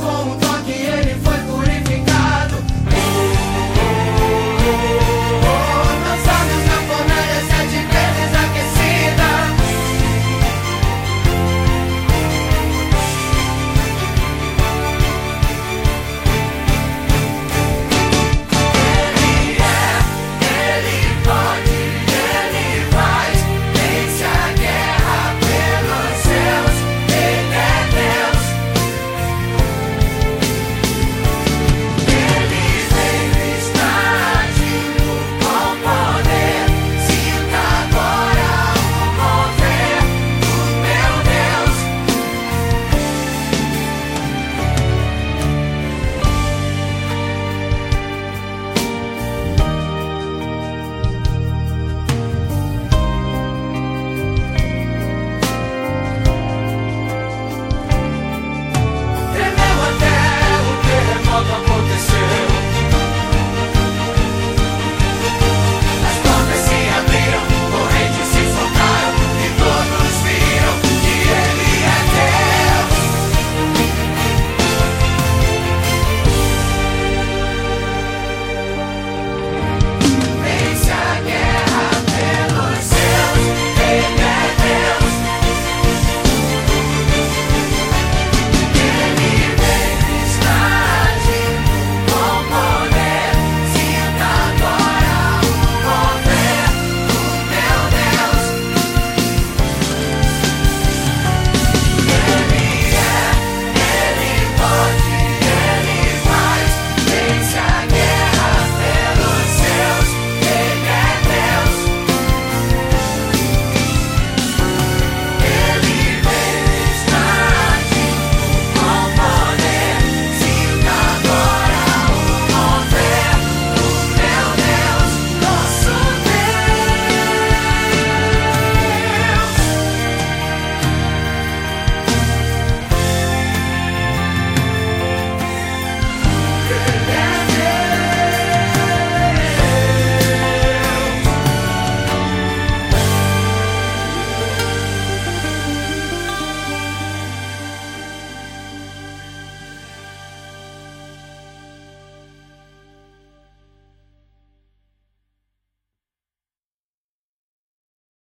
como